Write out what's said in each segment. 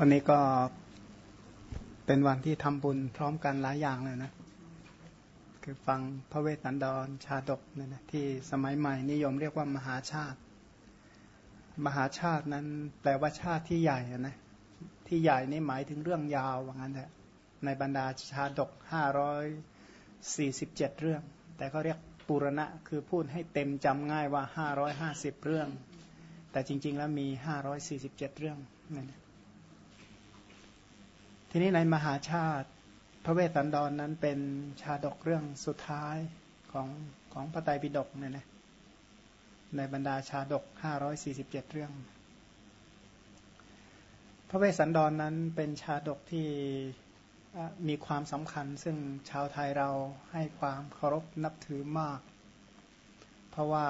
วันนี้ก็เป็นวันที่ทำบุญพร้อมกันหลายอย่างเลยนะ คือฟังพระเวสสันดรชาดกเนี่ยนะที่สมัยใหม่นิยมเรียกว่ามหาชาติ มหาชาตินั้นแปลว่าชาติที่ใหญ่นะที่ใหญ่นี่หมายถึงเรื่องยาวว่างั้นแหละในบรรดาชาดกห้าร้อยสี่สิบเจ็ดเรื่อง แต่เขาเรียกปุรณะคือพูดให้เต็มจำง่ายว่าห้าร้อยห้าสิบเรื่อง แต่จริง ๆ แล้วมีห้าร้อยสี่สิบเจ็ดเรื่องนั่น ทีนี้ในมหาชาติ พระเวสสันดรนนั้นเป็นชาดกเรื่องสุดท้ายของของพระไตรปิฎกเนี่ยนะในบรรดาชาดกห้าร้อยสี่สิบเจ็ดเรื่อง พระเวสสันดรนนั้นเป็นชาดกที่มีความสำคัญซึ่งชาวไทยเราให้ความเคารพนับถือมาก เพราะว่า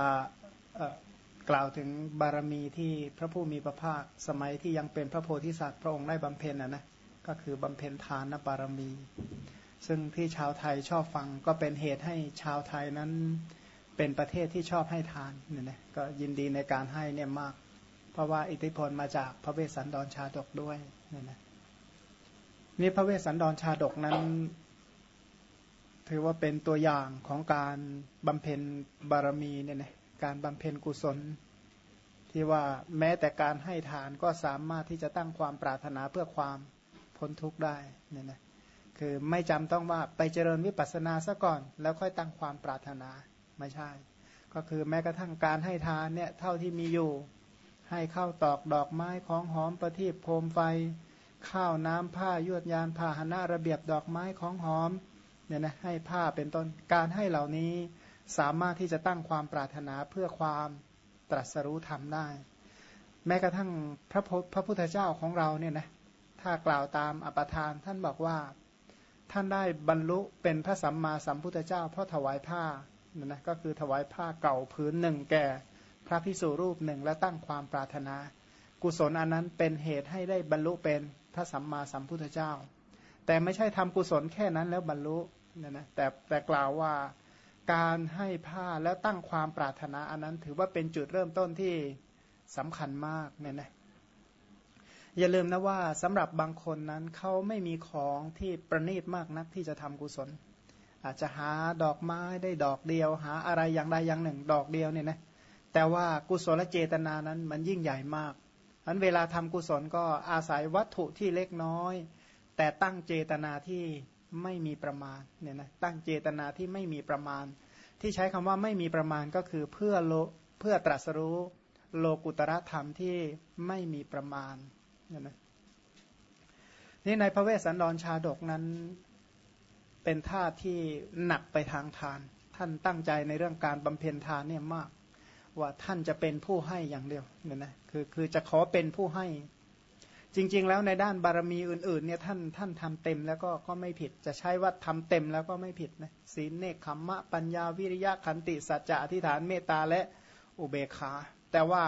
กล่าวถึงบารมีที่พระผู้มีพระภาคสมัยที่ยังเป็นพระโพธิสัตว์พระองค์ได้บำเพ็ญนะนะ ก็คือบำเพ็ญทานบารมี ซึ่งที่ชาวไทยชอบฟังก็เป็นเหตุให้ชาวไทยนั้นเป็นประเทศที่ชอบให้ทานเนี่ยนะก็ยินดีในการให้เนี่ยมาก เพราะว่าอิทธิพลมาจากพระเวสสันดรชาดกด้วยเนี่ยนะนี่พระเวสสันดรชาดกนั้น ถือว่าเป็นตัวอย่างของการบำเพ็ญบารมีเนี่ยนะการบำเพ็ญกุศล ที่ว่าแม้แต่การให้ทานก็สามารถที่จะตั้งความปรารถนาเพื่อความ พ้นทุกข์ได้เนี่ยนะคือไม่จำต้องว่าไปเจริญวิปัสสนาซะก่อน แล้วค่อยตั้งความปรารถนาไม่ใช่ ก็คือแม้กระทั่งการให้ทานเนี่ยเท่าที่มีอยู่ ให้ข้าวตอกดอกไม้ของหอมประทีปโคมไฟ ข้าวน้ำผ้ายวดยานพาหนะระเบียบดอกไม้ของหอมเนี่ยนะให้ผ้าเป็นต้นการให้เหล่านี้สามารถที่จะตั้งความปรารถนาเพื่อความตรัสรู้ธรรมได้ แม้กระทั่งพระพระพุทธเจ้าของเราเนี่ยนะ ถ้ากล่าวตามอปทานท่านบอกว่า ท่านได้บรรลุเป็นพระสัมมาสัมพุทธเจ้า เพราะถวายผ้านั่นนะก็คือถวายผ้าเก่าพื้นหนึ่งแก่ พระพิสุรูปหนึ่งและตั้งความปรารถนา กุศลอันนั้นเป็นเหตุให้ได้บรรลุเป็นพระสัมมาสัมพุทธเจ้า แต่ไม่ใช่ทำกุศลแค่นั้นแล้วบรรลุนั่นนะแต่แต่กล่าวว่าการให้ผ้าแล้วตั้งความปรารถนาอันนั้น ถือว่าเป็นจุดเริ่มต้นที่สำคัญมากเนี่ยนะ อย่าลืมนะว่าสำหรับบางคนนั้นเขาไม่มีของที่ประณีตมากนักที่จะทำกุศล อาจจะหาดอกไม้ได้ดอกเดียว หาอะไรอย่างใดอย่างหนึ่ง ดอกเดียวเนี่ยนะแต่ว่ากุศลเจตนานั้นมันยิ่งใหญ่มากอันเวลาทำกุศลก็อาศัยวัตถุที่เล็กน้อย แต่ตั้งเจตนาที่ไม่มีประมาณเนี่ยนะตั้งเจตนาที่ไม่มีประมาณ ที่ใช้คำว่าไม่มีประมาณก็คือเพื่อโลเพื่อตรัสรู้โลกุตระธรรมที่ไม่มีประมาณ นี่นะนี่ในพระเวสสันดรชาดกนั้นเป็นท่าที่หนักไปทางทาน ท่านตั้งใจในเรื่องการบำเพ็ญทานเนี่ยมาก ว่าท่านจะเป็นผู้ให้อย่างเดียวเนี่ยนะคือคือจะขอเป็นผู้ให้ จริง ๆ แล้วในด้านบารมีอื่น ๆ เนี่ยท่านท่านทำเต็มแล้วก็ก็ไม่ผิด จะใช้ว่าทำเต็มแล้วก็ไม่ผิดนะศีลเนคขมมะปัญญาวิริยะขันติสัจจะอธิษฐานเมตตาและอุเบกขา แต่ว่า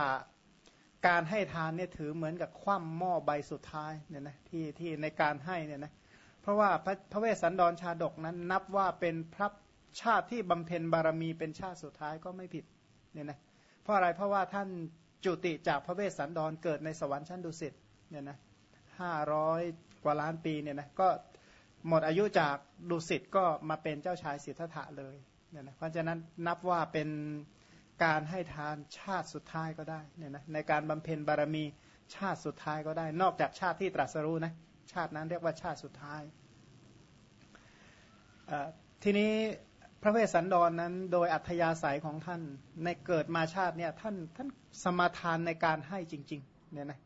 การให้ทานเนี่ยถือเหมือนกับคว่ำหม้อใบสุดท้ายเนี่ยนะที่ที่ในการให้เนี่ยนะเพราะว่าพระพระเวสสันดรชาดกนั้น นับว่าเป็นพระชาติที่บำเพ็ญบารมีเป็นชาติสุดท้ายก็ไม่ผิดเนี่ยนะเพราะอะไรเพราะว่าท่านจุติจากพระเวสสันดรเกิดในสวรรค์ชั้นดุสิตเนี่ยนะห้าร้อยกว่าล้านปีเนี่ยนะก็หมดอายุจากดุสิตก็มาเป็นเจ้าชายสิทธัตถะเลยเนี่ยนะเพราะฉะนั้นนับว่าเป็น การให้ทานชาติสุดท้ายก็ได้เนี่ยนะในการบำเพ็ญบารมีชาติสุดท้ายก็ได้ นอกจากชาติที่ตรัสรู้นะชาตินั้นเรียกว่าชาติสุดท้ายทีนี้พระเวสสันดรนนั้นโดยอัธยาศัยของท่านในเกิดมาชาติเนี่ยท่านท่านสมาทานในการให้จริงๆเนี่ยนะ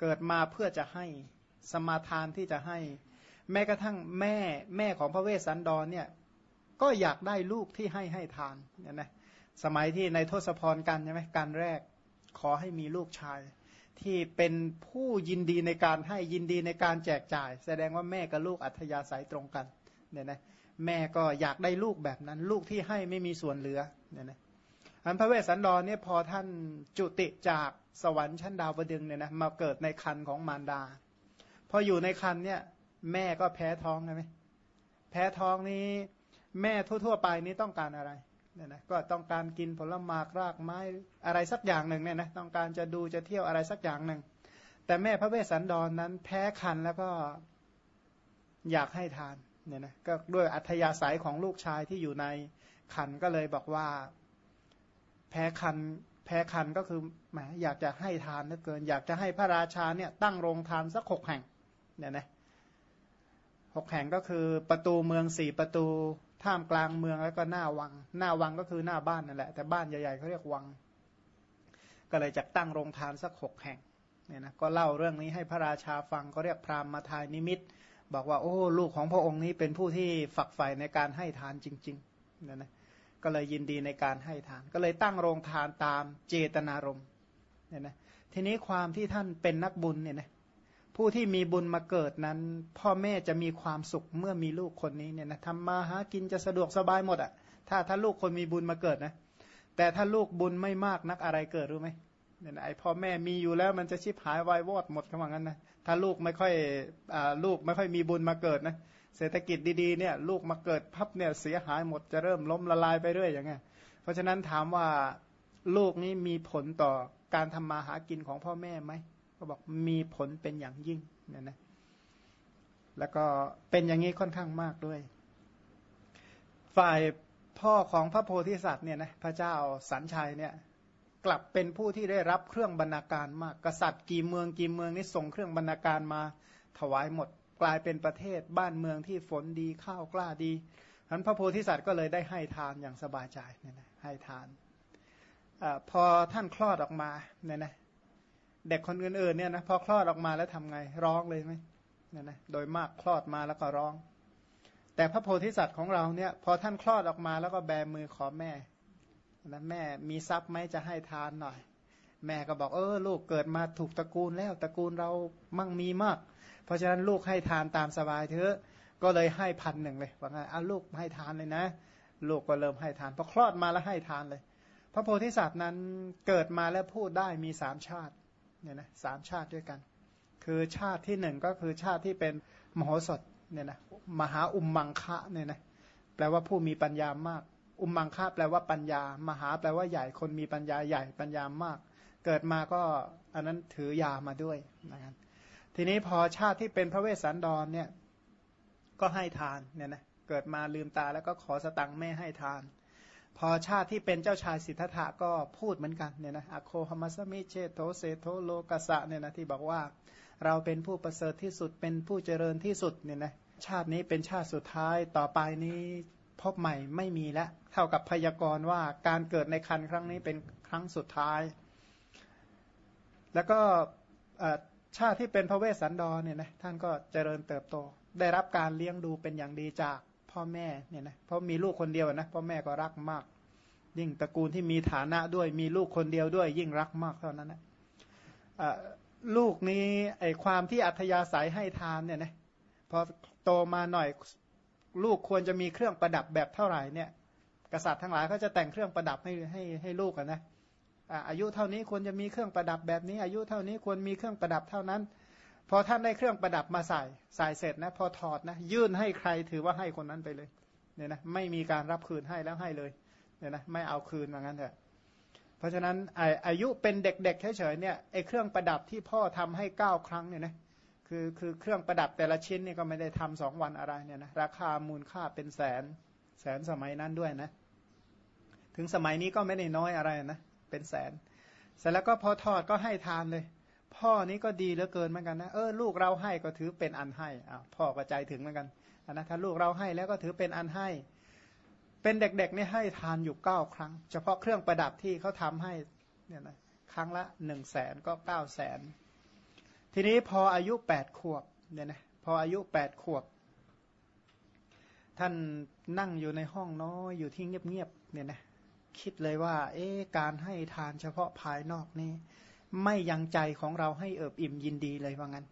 เกิดมาเพื่อจะให้สมาทานที่จะให้ แม้กระทั่งแม่แม่ของพระเวสสันดรเนี่ยก็อยากได้ลูกที่ให้ให้ทานเนี่ยนะ สมัยที่ในทศพรกันใช่ไหมการแรกขอให้มีลูกชาย ที่เป็นผู้ยินดีในการให้ยินดีในการแจกจ่าย แสดงว่าแม่กับลูกอัธยาศัยตรงกันเนี่ยนะแม่ก็อยากได้ลูกแบบนั้น ลูกที่ให้ไม่มีส่วนเหลือเนี่ยนะอันพระเวสสันดรเนี่ยพอท่านจุติจากสวรรค์ชั้นดาวดึงเนี่ยนะมาเกิดในคันของมารดา พออยู่ในคันเนี่ยแม่ก็แพ้ท้องใช่ไหมแพ้ท้องนี้ แม่ทั่ว ๆ ไปนี่ต้องการอะไร เนี่ยนะก็ต้องการกินผลไม้รากไม้อะไรสักอย่างหนึ่งเนี่ยนะต้องการจะดูจะเที่ยวอะไรสักอย่างหนึ่ง แต่แม่พระเวสสันดรนนั้นแพ้คันแล้วก็อยากให้ทานเนี่ยนะก็ด้วยอัธยาศัยของลูกชายที่อยู่ในคันก็เลยบอกว่า แพ้คันแพ้คันก็คือแหมอยากจะให้ทานเหลือเกิน อยากจะให้พระราชาเนี่ยตั้งโรงทานสักหกแห่งเนี่ยนะหกแห่งก็คือประตูเมืองสี่ประตู ท่ามกลางเมืองแล้วก็หน้าวัง หน้าวังก็คือหน้าบ้านนั่นแหละ แต่บ้านใหญ่ๆเขาเรียกวัง ก็เลยจะตั้งโรงทานสักหกแห่งเนี่ยนะก็เล่าเรื่องนี้ให้พระราชาฟังก็เรียกพราหมณ์มาทายนิมิต บอกว่าโอ้ลูกของพระองค์นี้เป็นผู้ที่ฝักใฝ่ในการให้ทานจริงๆเนี่ยนะก็เลยยินดีในการให้ทาน ก็เลยตั้งโรงทานตามเจตนารมณ์เนี่ยนะทีนี้ความที่ท่านเป็นนักบุญเนี่ยนะ ผู้ที่มีบุญมาเกิดนั้น พ่อแม่จะมีความสุขเมื่อมีลูกคนนี้เนี่ยนะทำมาหากินจะสะดวกสบายหมดอะ่ะ ถ้าถ้าลูกคนมีบุญมาเกิดนะ แต่ถ้าลูกบุญไม่มากนักอะไรเกิดรู้ไหมเนี่ยไอพ่อแม่มีอยู่แล้วมันจะชิบหายวายวอดหมดคำว่างั้นนะถ้าลูกไม่ค่อยอลูกไม่ค่อยมีบุญมาเกิดนะเศรษฐกิจดีๆเนี่ยลูกมาเกิดพับเนี่ยเสียหายหมดจะเริ่มล้มละลายไปเรื่อยอย่างเงี้ยเพราะฉะนั้นถามว่าลูกนี้มีผลต่อการทำมาหากินของพ่อแม่ไหม ก็บอกมีผลเป็นอย่างยิ่งเนี่ยนะแล้วก็เป็นอย่างนี้ค่อนข้างมากด้วย ฝ่ายพ่อของพระโพธิสัตว์เนี่ยนะพระเจ้าสันชัยเนี่ยกลับเป็นผู้ที่ได้รับเครื่องบรรณาการมาก กษัตริย์กี่เมืองกี่เมืองนี่ส่งเครื่องบรรณาการมาถวายหมด กลายเป็นประเทศบ้านเมืองที่ฝนดีข้าวกล้าดีฉะนั้นพระโพธิสัตว์ก็เลยได้ให้ทานอย่างสบายใจเนี่ยนะให้ทานอพอท่านคลอดออกมาเนี่ยนะ เด็กคนอื่นๆเนี่ยนะพอคลอดออกมาแล้วทำไงร้องเลยไหมเนี่ยนะโดยมากคลอดมาแล้วก็ร้อง แต่พระโพธิสัตว์ของเราเนี่ย พอท่านคลอดออกมาแล้วก็แบมือขอแม่นะแม่มีทรัพย์ไหมจะให้ทานหน่อย แม่ก็บอกเออลูกเกิดมาถูกตระกูลแล้วตระกูลเรามั่งมีมาก เพราะฉะนั้นลูกให้ทานตามสบายเถอะก็เลยให้พันหนึ่งเลยว่าไงเอาลูกให้ทานเลยนะ ลูกก็เริ่มให้ทานพอคลอดมาแล้วให้ทานเลย พระโพธิสัตว์นั้นเกิดมาแล้วพูดได้มีสามชาติ เนี่ยนะสามชาติด้วยกัน คือชาติที่หนึ่งก็คือชาติที่เป็นมโหสถเนี่ยนะมหาอุมมังคะเนี่ยนะแปลว่าผู้มีปัญญามาก อุมมังคะแปลว่าปัญญา มหาแปลว่าใหญ่คนมีปัญญาใหญ่ปัญญามาก เกิดมาก็อันนั้นถือยามาด้วยนะครับทีนี้พอชาติที่เป็นพระเวสสันดรเนี่ยก็ให้ทานเนี่ยนะเกิดมาลืมตาแล้วก็ขอสตังค์แม่ให้ทาน พอชาติที่เป็นเจ้าชายสิทธัตถะก็พูดเหมือนกันเนี่ยนะอโคหมัสมิเชโตเซโทโลกัสะเนี่ยนะที่บอกว่าเราเป็นผู้ประเสริฐที่สุดเป็นผู้เจริญที่สุดเนี่ยนะชาตินี้เป็นชาติสุดท้ายต่อไปนี้พบใหม่ไม่มีแล้วเท่ากับพยากรณ์ว่าการเกิดในคันครั้งนี้เป็นครั้งสุดท้าย แล้วก็ชาติที่เป็นพระเวสสันดรเนี่ยนะท่านก็เจริญเติบโต ได้รับการเลี้ยงดูเป็นอย่างดีจาก พ่อแม่เนี่ยนะเพราะมีลูกคนเดียวนะพ่อแม่ก็รักมาก ยิ่งตระกูลที่มีฐานะด้วย มีลูกคนเดียวด้วย ยิ่งรักมากเท่านั้นนะลูกนี้ไอความที่อัธยาศัยให้ทานเนี่ยนะพอโตมาหน่อยลูกควรจะมีเครื่องประดับแบบเท่าไหร่เนี่ย กษัตริย์ทั้งหลายเขาจะแต่งเครื่องประดับให้ให้ให้ลูกนะอายุเท่านี้ควรจะมีเครื่องประดับแบบนี้ อายุเท่านี้ควรมีเครื่องประดับเท่านั้น พอท่านได้เครื่องประดับมาใส่ใส่เสร็จนะ พอถอดนะ ยื่นให้ใครถือว่าให้คนนั้นไปเลยเนี่ยนะไม่มีการรับคืนให้แล้วให้เลยเนี่ยนะไม่เอาคืนว่างั้นเถอะเพราะฉะนั้นอายุเป็นเด็กๆเฉยๆเนี่ยไอ้เครื่องประดับที่พ่อทำให้เก้าครั้งเนี่ยนะคือคือเครื่องประดับแต่ละชิ้นเนี่ยก็ไม่ได้ทำสองวันอะไรเนี่ยนะราคามูลค่าเป็นแสนแสนสมัยนั้นด้วยนะ ถึงสมัยนี้ก็ไม่ได้น้อยอะไรนะ เป็นแสน เสร็จแล้วก็พอถอดก็ให้ทานเลย พ่อนี้ก็ดีเหลือเกินเหมือนกันนะเออลูกเราให้ก็ถือเป็นอันให้อ่าพ่อก็ใจถึงเหมือนกันนะถ้าลูกเราให้แล้วก็ถือเป็นอันให้ เป็นเด็กๆนี่ให้ทานอยู่เก้าครั้ง เฉพาะเครื่องประดับที่เขาทำให้เนี่ยนะครั้งละหนึ่งแสนก็เก้าแสนทีนี้พออายุแปดขวบเนี่ยนะพออายุแปดขวบ ท่านนั่งอยู่ในห้องน้อยอยู่ที่เงียบๆเนี่ยนะคิดเลยว่า เอ๊การให้ทานเฉพาะภายนอกนี่ ไม่ยังใจของเราให้เอิบอิ่มยินดีเลยว่างั้น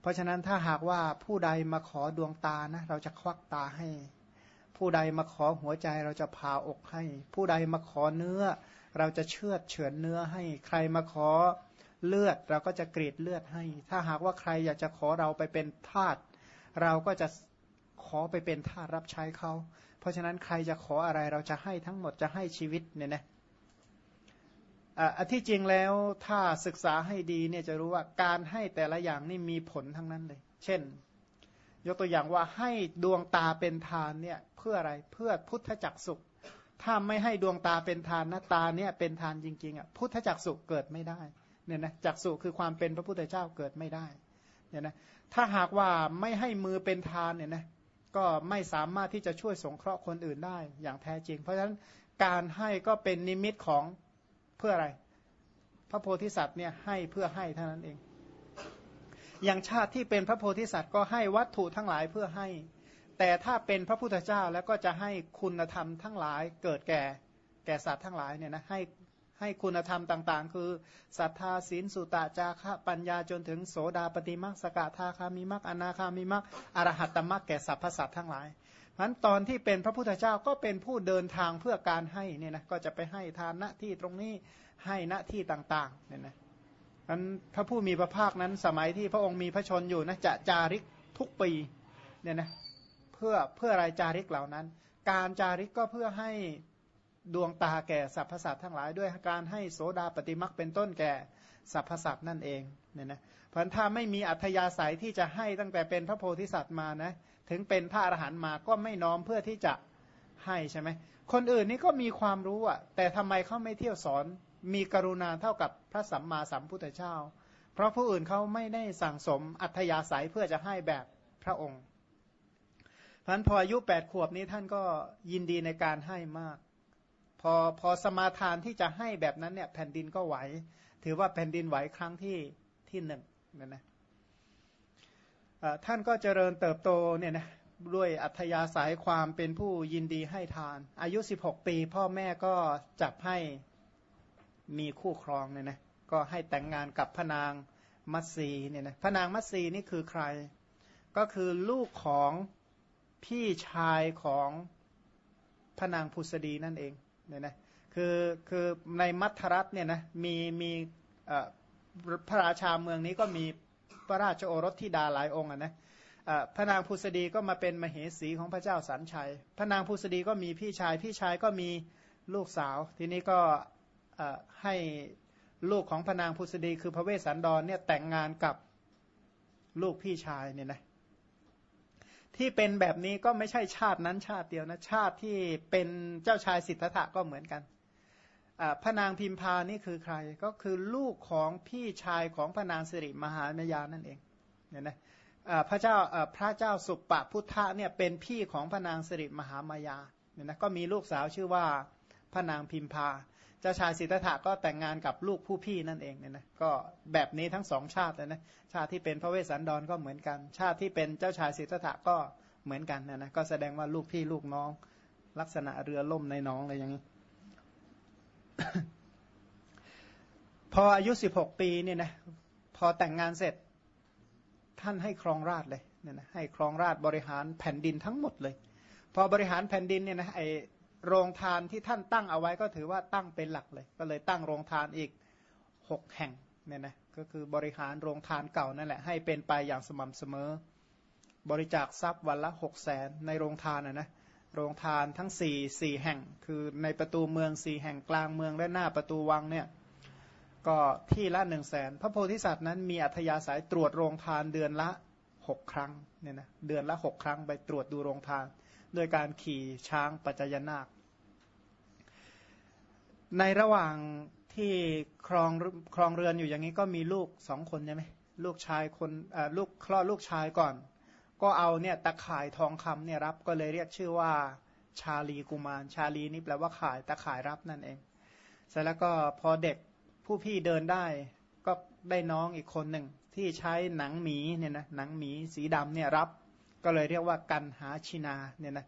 เพราะฉะนั้นถ้าหากว่าผู้ใดมาขอดวงตานะ เราจะควักตาให้ ผู้ใดมาขอหัวใจเราจะพาอกให้ ผู้ใดมาขอเนื้อ เราจะเชือดเฉือนเนื้อให้ ใครมาขอเลือดเราก็จะกรีดเลือดให้ ถ้าหากว่าใครอยากจะขอเราไปเป็นทาสเราก็จะขอไปเป็นทาสรับใช้เขา เพราะฉะนั้นใครจะขออะไรเราจะให้ทั้งหมดจะให้ชีวิตเนี่ยนะ ที่จริงแล้วถ้าศึกษาให้ดีเนี่ยจะรู้ว่าการให้แต่ละอย่างนี่มีผลทั้งนั้นเลย เช่น ยกตัวอย่างว่าให้ดวงตาเป็นทานเนี่ยเพื่ออะไรเพื่อพุทธจักสุข ถ้าไม่ให้ดวงตาเป็นทานนะตาเนี่ยเป็นทานจริงๆอะพุทธจักสุขเกิดไม่ได้เนี่ยนะจักสุคือความเป็นพระพุทธเจ้าเกิดไม่ได้เนี่ยนะถ้าหากว่าไม่ให้มือเป็นทานเนี่ยนะก็ไม่สามารถที่จะช่วยสงเคราะห์คนอื่นได้อย่างแท้จริง เพราะฉะนั้นการให้ก็เป็นนิมิตของ เพื่ออะไร พระโพธิสัตว์เนี่ยให้เพื่อให้เท่านั้นเอง อย่างชาติที่เป็นพระโพธิสัตว์ก็ให้วัตถุทั้งหลายเพื่อให้ แต่ถ้าเป็นพระพุทธเจ้าแล้วก็จะให้คุณธรรมทั้งหลายเกิดแก่แก่สัตว์ทั้งหลายเนี่ยนะให้ให้คุณธรรมต่างๆ คือศรัทธาศีลสุตะจาระปัญญาจนถึงโสดาปฏิมักสกทาคามิมักอนาคามิมักอรหัตตมักแก่สรรพสัตว์ทั้งหลาย มันตอนที่เป็นพระพุทธเจ้าก็เป็นผู้เดินทางเพื่อการให้เนี่ยนะก็จะไปให้ทานณที่ตรงนี้ให้ณที่ต่างๆเนี่ยนะมันพระผู้มีพระภาคนั้นสมัยที่พระองค์มีพระชนอยู่นะจะจาริกทุกปีเนี่ยนะเพื่อเพื่ออะไรจาริกเหล่านั้น การจาริกก็เพื่อให้ดวงตาแก่สรรพสัตว์ทั้งหลาย ด้วยการให้โสดาปฏิมักเป็นต้นแก่สรรพสัตว์นั่นเองเนี่ยนะเพราะถ้าไม่มีอัธยาศัยที่จะให้ตั้งแต่เป็นพระโพธิสัตว์มานะ ถึงเป็นพระอรหันต์มาก็ไม่น้อมเพื่อที่จะให้ใช่ไหมคนอื่นนี่ก็มีความรู้อะ แต่ทำไมเขาไม่เที่ยวสอน มีกรุณาเท่ากับพระสัมมาสัมพุทธเจ้า เพราะผู้อื่นเขาไม่ได้สั่งสมอัธยาศัยเพื่อจะให้แบบพระองค์พันพออายุแปดขวบนี้ท่านก็ยินดีในการให้มาก พอพอสมาทานที่จะให้แบบนั้นเนี่ยแผ่นดินก็ไหว ถือว่าแผ่นดินไหวครั้งที่ที่หนึ่งนั่นนะ ท่านก็เจริญเติบโตเนี่ยนะด้วยอัธยาศัยความเป็นผู้ยินดีให้ทาน อายุ 16 ปี พ่อแม่ก็จับให้มีคู่ครองเนี่ยนะก็ให้แต่งงานกับพนางมัตสีเนี่ยนะพนางมัตสีนี่คือใคร ก็คือลูกของพี่ชายของพนางพุษดีนั่นเองเนี่ยนะคือคือในมัทรัฐเนี่ยนะมีมีพระราชาเมืองนี้ก็มี พระราชโอรสที่ดาหลายองค์นะพระนางพุษดีก็มาเป็นมเหสีของพระเจ้าสันชัย พระนางพุษดีก็มีพี่ชาย พี่ชายก็มีลูกสาว ทีนี้ก็ให้ลูกของพระนางพุษดีคือพระเวสสันดรเนี่ยแต่งงานกับลูกพี่ชายเนี่ยนะที่เป็นแบบนี้ก็ไม่ใช่ชาตินั้นชาติเดียวนะชาติที่เป็นเจ้าชายสิทธัตถะก็เหมือนกัน พระนางพิมพานี่คือใคร ก็คือลูกของพี่ชายของพระนางสิริมหานยานั่นเองเนี่ยนะพระเจ้าพระเจ้าสุปปพุทธะเนี่ยเป็นพี่ของพระนางสิริมหามายาเนี่ยนะก็มีลูกสาวชื่อว่าพระนางพิมพาเจ้าชายสิทธัตถะก็แต่งงานกับลูกผู้พี่นั่นเองเนี่ยนะก็แบบนี้ทั้งสองชาติเลยนะชาติที่เป็นพระเวสสันดรก็เหมือนกัน ชาติที่เป็นเจ้าชายสิทธัตถะก็เหมือนกันนะนะก็แสดงว่าลูกพี่ลูกน้อง ลักษณะเรือล่มในน้องอะไรอย่างนี้ พออายุสิบหกปีเนี่ยนะพอแต่งงานเสร็จท่านให้ครองราชเลยเนี่ยนะให้ครองราชบริหารแผ่นดินทั้งหมดเลย พอบริหารแผ่นดินเนี่ยนะไอโรงทานที่ท่านตั้งเอาไว้ก็ถือว่าตั้งเป็นหลักเลย ก็เลยตั้งโรงทานอีกหกแห่งเนี่ยนะก็คือบริหารโรงทานเก่านั่นแหละ ให้เป็นไปอย่างสม่ำเสมอ บริจาคทรัพย์วันละหกแสนในโรงทานนะนะ โรงทานทั้งสี่สี่แห่ง คือในประตูเมืองสี่แห่งกลางเมืองและหน้าประตูวังเนี่ยก็ที่ละหนึ่งแสนพระโพธิสัตว์นั้นมีอัธยาศัยตรวจโรงทานเดือนละหกครั้งเนี่ยนะเดือนละหกครั้งไปตรวจดูโรงทาน โดยการขี่ช้างปัจจยนาค ในระหว่างที่ครองครองเรือนอยู่อย่างนี้ก็มีลูกสองคนใช่ไหมลูกชายคนลูกคลอดลูกชายก่อน ก็เอาเนี่ยตะข่ายทองคำเนี่ยรับก็เลยเรียกชื่อว่า ชาลีกุมาร ชาลีนี่แปลว่าข่ายตะข่ายรับนั่นเอง เสร็จแล้วก็พอเด็กผู้พี่เดินได้ก็ได้น้องอีกคนหนึ่งที่ใช้หนังหมีเนี่ยนะหนังหมีสีดำเนี่ยรับ ก็เลยเรียกว่ากันหาชินาเนี่ยนะ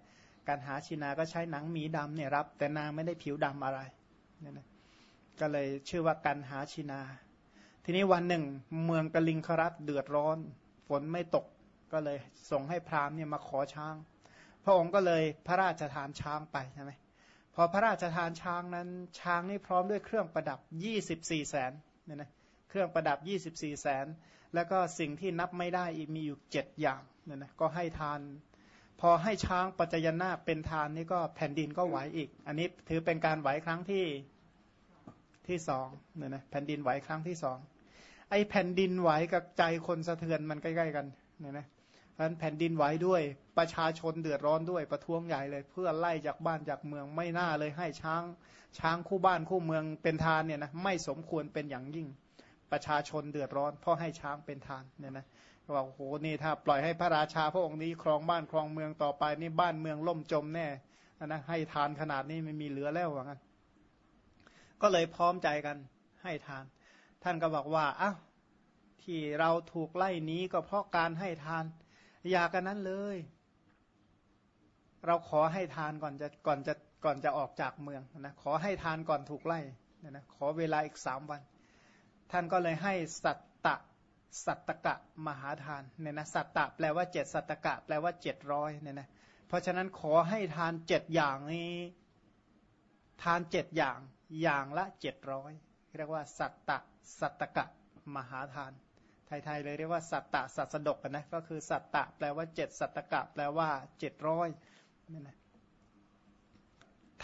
กันหาชินาก็ใช้หนังหมีดำเนี่ยรับ แต่นางไม่ได้ผิวดำอะไรเนี่ยนะก็เลยชื่อว่ากันหาชินา ทีนี้วันหนึ่ง เมืองกลิงครัตเดือดร้อน ฝนไม่ตก ก็เลยส่งให้พราหมณ์เนี่ยมาขอช้าง พระองค์ก็เลยพระราชทานช้างไปใช่ไหมพอพระราชทานช้างนั้นช้างนี่พร้อมด้วยเครื่องประดับยี่สิบสี่แสนเนี่ยนะเครื่องประดับยี่สิบสี่แสนแล้วก็สิ่งที่นับไม่ได้อีกมีอยู่เจ็ดอย่างเนี่ยนะก็ให้ทาน พอให้ช้างปัจจยนาเป็นทานนี่ก็แผ่นดินก็ไหวอีก อันนี้ถือเป็นการไหวครั้งที่ที่สองเนี่ยนะแผ่นดินไหวครั้งที่สองไอ้แผ่นดินไหวกับใจคนสะเทือนมันใกล้ ๆ กันเนี่ยนะ พราะแผ่นดินไหวด้วยประชาชนเดือดร้อนด้วยประท้วงใหญ่เลย เพื่อไล่จากบ้านจากเมืองไม่น่าเลยให้ช้างช้างคู่บ้านคู่เมืองเป็นทานเนี่ยนะไม่สมควรเป็นอย่างยิ่ง ประชาชนเดือดร้อน เพราะให้ช้างเป็นทานเนี่ยนะบอกโอ้โหนี่ถ้าปล่อยให้พระราชาพระองค์นี้ครองบ้านครองเมืองต่อไปนี่บ้านเมืองล่มจมแน่นะให้ทานขนาดนี้ไม่มีเหลือแล้วว่างั้นก็เลยพร้อมใจกันให้ทาน ท่านก็บอกว่าอ้าวที่เราถูกไล่นี้ก็เพราะการให้ทาน อยากกันนั้นเลย เราขอให้ทานก่อนจะก่อนจะก่อนจะออกจากเมืองนะขอให้ทานก่อนถูกไล่นะขอเวลาอีกสามวัน ท่านก็เลยให้สัตตะสัตตกะมหาทานเนี่ยนะสัตตะแปลว่าเจ็ดสัตตกะแปลว่าเจ็ดร้อยเนี่ยนะเพราะฉะนั้นขอให้ทานเจ็ดอย่างนี้ทานเจ็ดอย่างอย่างละเจ็ดร้อยเรียกว่า สัตตะสัตตกะมหาทาน ไทยๆเลยเรียกว่าสัตตะสัตสดกนะก็คือสัตตะแปลว่าเจ็ดสัตตกะแปลว่าเจ็ดร้อยนี่นะ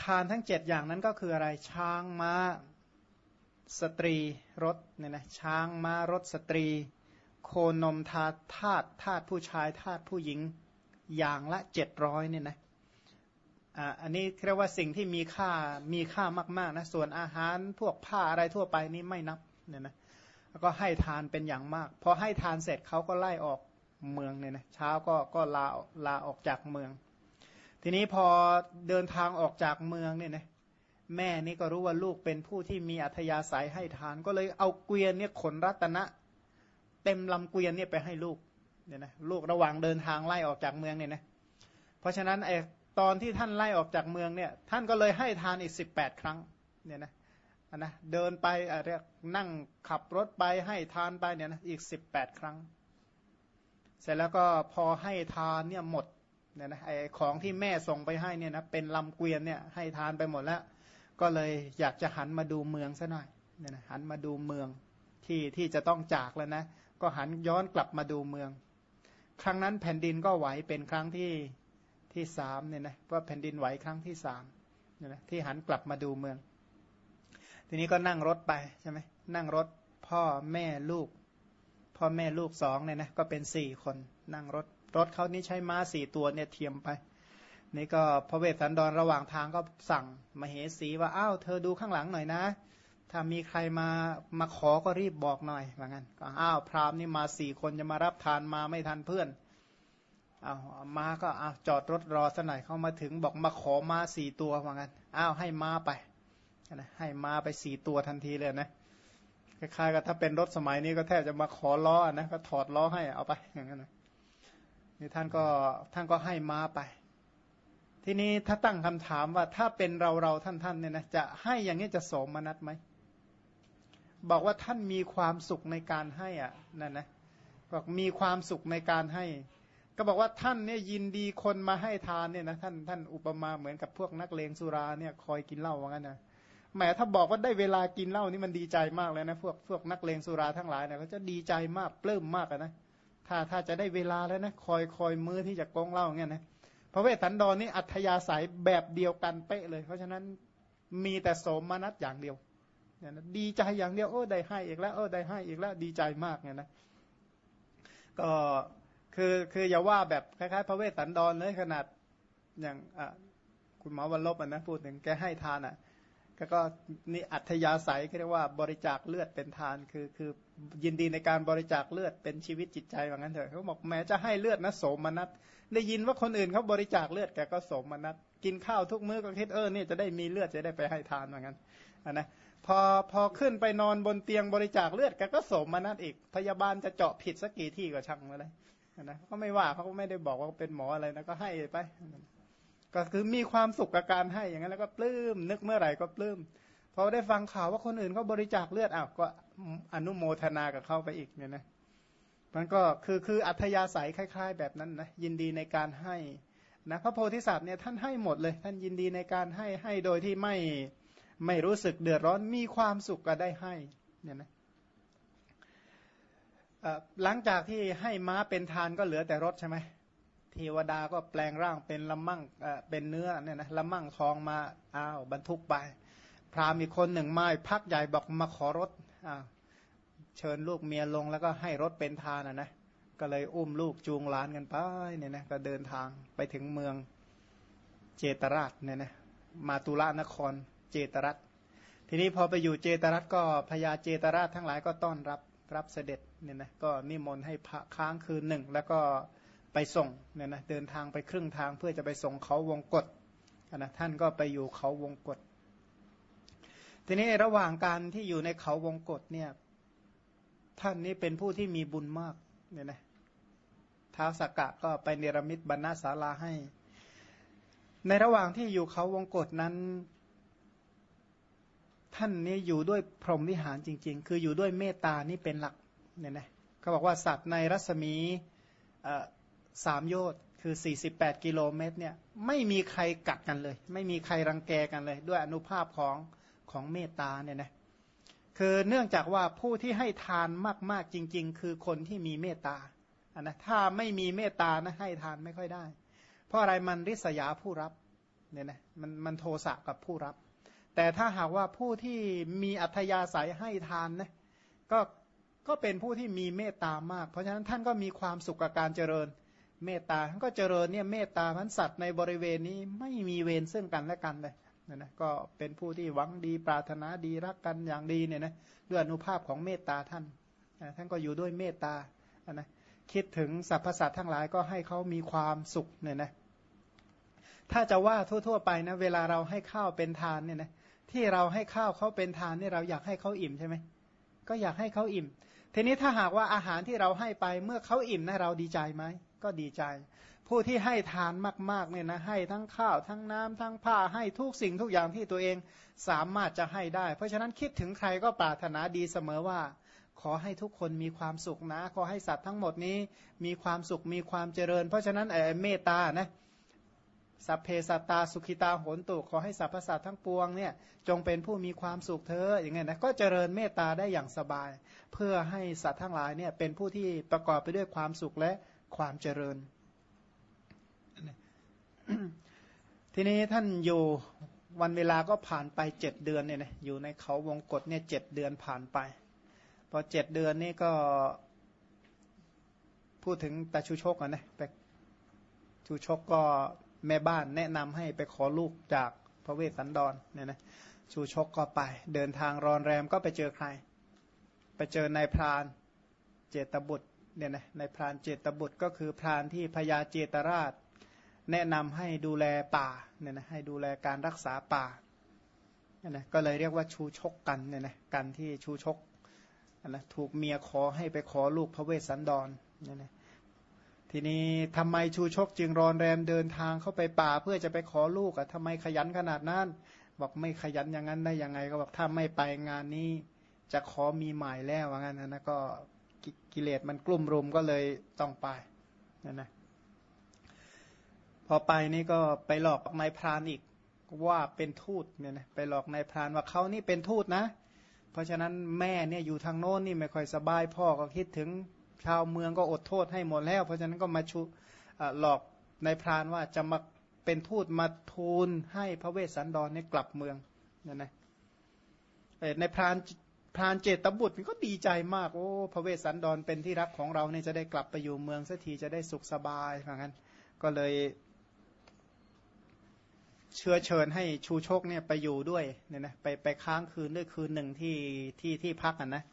ทานทั้งเจ็ดอย่างนั้นก็คืออะไรช้างม้าสตรีรถเนี่ยนะช้างม้ารถสตรี โคนมทาทาตทาตผู้ชายทาตผู้หญิงอย่างละเจ็ดร้อยเนี่ยนะอันนี้เรียกว่าสิ่งที่มีค่ามีค่ามากๆนะส่วนอาหารพวกผ้าอะไรทั่วไปนี่ไม่นับเนี่ยนะ แล้วก็ให้ทานเป็นอย่างมาก พอให้ทานเสร็จเขาก็ไล่ออกเมืองเนี่ยนะเช้าก็ก็ลาลาออกจากเมือง ทีนี้พอเดินทางออกจากเมืองเนี่ยนะแม่นี่ก็รู้ว่าลูกเป็นผู้ที่มีอัธยาศัยให้ทาน ก็เลยเอาเกวียนเนี่ยขนรัตนะ เต็มลำเกวียนเนี่ยไปให้ลูกเนี่ยนะลูกระหว่างเดินทางไล่ออกจากเมืองเนี่ยนะเพราะฉะนั้นไอตอนที่ท่านไล่ออกจากเมืองเนี่ย ท่านก็เลยให้ทานอีกสิบแปดครั้งเนี่ยนะ นะเดินไปอะไรนั่งขับรถไปให้ทานไปเนี่ยนะอีกสิบแปดครั้ง เสร็จแล้วก็พอให้ทานเนี่ยหมดเนี่ยนะไอของที่แม่ส่งไปให้เนี่ยนะเป็นลำเกวียนเนี่ยให้ทานไปหมดแล้ว ก็เลยอยากจะหันมาดูเมืองซะหน่อยเนี่ยนะหันมาดูเมืองที่ที่จะต้องจากแล้วนะ ก็หันย้อนกลับมาดูเมือง ครั้งนั้นแผ่นดินก็ไหวเป็นครั้งที่ที่สามเนี่ยนะว่าแผ่นดินไหวครั้งที่สามเนี่ยนะที่หันกลับมาดูเมือง ทีนี้ก็นั่งรถไปใช่ไหมนั่งรถพ่อแม่ลูก พ่อแม่ลูกสองเนี่ยนะก็เป็นสี่คน นั่งรถรถเขานี่ใช้ม้าสี่ตัวเนี่ยเทียมไป นี่ก็พระเวสสันดรระหว่างทางก็สั่งมาเหสีว่าอ้าวเธอดูข้างหลังหน่อยนะ ถ้ามีใครมามาขอก็รีบบอกหน่อยว่างั้นก็อ้าวพรามนี่มาสี่คนจะมารับทานมาไม่ทันเพื่อนเอามาก็เอาจอดรถรอสักหน่อยเขามาถึงบอกมาขอมาสี่ตัวว่างั้นอ้าวให้มาไป นะให้มาไปสี่ตัวทันทีเลยนะคล้ายๆกับถ้าเป็นรถสมัยนี้ก็แทบจะมาขอล้อนะก็ถอดล้อให้เอาไปอย่างนั้นนะนี่ท่านก็ท่านก็ให้มาไป ทีนี้ถ้าตั้งคำถามว่าถ้าเป็นเราเราท่านท่านเนี่ยนะจะให้อย่างนี้จะสมนัตไหมบอกว่าท่านมีความสุขในการให้อะนั่นนะบอกมีความสุขในการให้ ก็บอกว่าท่านเนี่ยยินดีคนมาให้ทานเนี่ยนะท่านท่านอุปมาเหมือนกับพวกนักเลงสุราเนี่ยคอยกินเหล้าว่างั้นนะ แหมถ้าบอกว่าได้เวลากินเหล้านี่มันดีใจมากเลยนะพวกพวกนักเลงสุราทั้งหลายเนี่ยเขาจะดีใจมากปลื้มมากนะถ้าถ้าจะได้เวลาแล้วนะคอยคอยมือที่จะกองเหล้าเงี้ยนะพระเวสสันดรนี่อัธยาศัยแบบเดียวกันเป๊ะเลย เพราะฉะนั้นมีแต่โสมนัสอย่างเดียวเนี่ยนะดีใจอย่างเดียวโอ้ได้ให้อีกแล้วโอ้ได้ให้อีกแล้วดีใจมากเนี่ยนะก็คือคืออย่าว่าแบบคล้ายๆ พระเวสสันดรเลยขนาดอย่างคุณหมอวันลบอะนะพูดถึงแกให้ทานอะ ก็นี่อัธยาศัยเรียกว่าบริจาคเลือดเป็นทาน คือคือยินดีในการบริจาคเลือดเป็นชีวิตจิตใจว่างั้นเถอะเขาบอกแม้จะให้เลือดนะโสมนัสได้ยินว่าคนอื่นเขาบริจาคเลือดแกก็โสมนัสกินข้าวทุกมื้อก็คิดเออเนี่ยจะได้มีเลือดจะได้ไปให้ทานว่างั้นนะพอพอขึ้นไปนอนบนเตียงบริจาคเลือดแกก็โสมนัสอีก พยาบาลจะเจาะผิดสักกี่ที่ก็ช่างเลยนะก็ไม่ว่าเขาก็ไม่ได้บอกว่าเป็นหมออะไรนะก็ให้ไป ก็คือมีความสุขกับการให้อย่างนั้นแล้วก็ปลื้มนึกเมื่อไหร่ก็ปลื้มพอได้ฟังข่าวว่าคนอื่นเขาบริจาคเลือดอ้าวก็อนุโมทนากับเขาไปอีกเนี่ยนะมันก็คือคืออัธยาศัยคล้าย ๆ แบบนั้นนะยินดีในการให้นะพระโพธิสัตว์เนี่ยท่านให้หมดเลย ท่านยินดีในการให้ให้โดยที่ไม่ไม่รู้สึกเดือดร้อนมีความสุขก็ได้ให้เนี่ยนะหลังจากที่ให้ม้าเป็นทานก็เหลือแต่รถใช่ไหม เทวดาก็แปลงร่างเป็นละมั่งเป็นเนื้อเนี่ยนะละมั่งทองมาอ้าวบรรทุกไป พราหมณ์อีกคนหนึ่งมาพักใหญ่บอกมาขอรถอ่าเชิญลูกเมียลงแล้วก็ให้รถเป็นทานอะนะก็เลยอุ้มลูกจูงหลานกันไปเนี่ยนะก็เดินทางไปถึงเมืองเจตราชเนี่ยนะมาตุลานครเจตรัตทีนี้พอไปอยู่เจตรัตก็พญาเจตราชทั้งหลายก็ต้อนรับรับเสด็จเนี่ยนะก็นิมนต์ให้พระค้างคืนหนึ่งแล้วก็ ไปส่งเนี่ยนะเดินทางไปครึ่งทางเพื่อจะไปส่งเขาวงกฏนะท่านก็ไปอยู่เขาวงกฏทีนี้ระหว่างการที่อยู่ในเขาวงกฏเนี่ยท่านนี้เป็นผู้ที่มีบุญมากเนี่ยนะท้าวสักกะก็ไปเนรมิตบรรณาศาลาให้ ในระหว่างที่อยู่เขาวงกฏนั้น ท่านนี้อยู่ด้วยพรหมวิหารจริง ๆ คืออยู่ด้วยเมตตานี่เป็นหลักเนี่ยนะเขาบอกว่าสัตว์ในรัศมี สามโยชน์คือ 48 กิโลเมตรเนี่ยไม่มีใครกัดกันเลย ไม่มีใครรังแกกันเลย ด้วยอนุภาพของของเมตตาเนี่ยนะคือเนื่องจากว่าผู้ที่ให้ทานมากๆจริง ๆ คือคนที่มีเมตตาอันนะถ้าไม่มีเมตตานะให้ทานไม่ค่อยได้ เพราะอะไรมันริษยาผู้รับเนี่ยนะมันมันโทสะกับผู้รับ แต่ถ้าหากว่าผู้ที่มีอัธยาศัยให้ทานนะก็ก็เป็นผู้ที่มีเมตตามาก เพราะฉะนั้นท่านก็มีความสุขกับการเจริญ เมตตาท่านก็เจริญเนี่ยเมตตาพันสัตว์ในบริเวณนี้ไม่มีเวรซึ่งกันและกันเลยนะนะก็เป็นผู้ที่หวังดีปรารถนาดีรักกันอย่างดีเนี่ยนะด้วยอนุภาพของเมตตาท่านท่านก็อยู่ด้วยเมตตานะคิดถึงสรรพสัตว์ทั้งหลายก็ให้เขามีความสุขเนี่ยนะถ้าจะว่าทั่ว ๆ ไปนะเวลาเราให้ข้าวเป็นทานเนี่ยนะที่เราให้ข้าวเขาเป็นทานเนี่ยเราอยากให้เขาอิ่มใช่ไหมก็อยากให้เขาอิ่ม ทีนี้ถ้าหากว่าอาหารที่เราให้ไปเมื่อเขาอิ่มนะเราดีใจไหมก็ดีใจ ผู้ที่ให้ทานมากๆเนี่ยนะให้ทั้งข้าวทั้งน้ำทั้งผ้าให้ทุกสิ่งทุกอย่างที่ตัวเองสามารถจะให้ได้ เพราะฉะนั้นคิดถึงใครก็ปรารถนาดีเสมอว่า ขอให้ทุกคนมีความสุขนะ ขอให้สัตว์ทั้งหมดนี้มีความสุขมีความเจริญ เพราะฉะนั้นไอ้เมตตานะ สัพเพสัตตาสุขิตาโหนตุขอให้สรรพสัตว์ทั้งปวงเนี่ยจงเป็นผู้มีความสุขเธออย่างเงี้ยนะก็เจริญเมตตาได้อย่างสบาย เพื่อให้สัตว์ทั้งหลายเนี่ยเป็นผู้ที่ประกอบไปด้วยความสุขและความเจริญ ทีนี้ท่านอยู่วันเวลาก็ผ่านไปเจ็ดเดือนเนี่ยนะอยู่ในเขาวงกฏเนี่ยเจ็ดเดือนผ่านไป พอเจ็ดเดือนนี่ก็พูดถึงตาชูชกอะนะแต่ชูชกก็ แม่บ้านแนะนำให้ไปขอลูกจากพระเวสสันดรเนี่ยนะชูชกก็ไป เดินทางรอนแรมก็ไปเจอใคร ไปเจอนายพรานเจตบุตรเนี่ยนะในพรานเจตบุตรก็คือพรานที่พญาเจตราช แนะนำให้ดูแลป่าเนี่ยนะให้ดูแลการรักษาป่าเนี่ยนะก็เลยเรียกว่าชูชกกันเนี่ยนะกันที่ชูชกนะถูกเมียขอให้ไปขอลูกพระเวสสันดรเนี่ยนะ ทีนี้ทำไมชูชกจึงรอนแรมเดินทางเข้าไปป่าเพื่อจะไปขอลูกอะทำไมขยันขนาดนั้น บอกไม่ขยันอย่างนั้นได้ยังไง ก็บอกถ้าไม่ไปงานนี้ จะขอมีใหม่แล้วว่างั้นนะก็กิเลสมันกลุ่มรุมก็เลยต้องไปนั่นนะพอไปนี่ก็ไปหลอกนายพรานอีกว่าเป็นทูตเนี่ยนะไปหลอกนายพรานว่าเขานี่เป็นทูตนะ เพราะฉะนั้นแม่เนี่ยอยู่ทางโน้นนี่ไม่ค่อยสบายพ่อก็คิดถึง ชาวเมืองก็อดโทษให้หมดแล้ว เพราะฉะนั้นก็มาชุหลอกในพรานว่าจะมาเป็นทูตมาทูลให้พระเวสสันดรเนี่ยกลับเมืองเนี่ยนะในพรานพรานเจตบุตรก็ดีใจมาก โอ้พระเวสสันดรเป็นที่รักของเราเนี่ยจะได้กลับไปอยู่เมืองสักทีจะได้สุขสบายเหมือนกันก็เลยเชื้อเชิญให้ชูโชคเนี่ยไปอยู่ด้วยเนี่ยนะไปไปค้างคืนด้วยคืนหนึ่งที่ที่ที่พักกันนะเ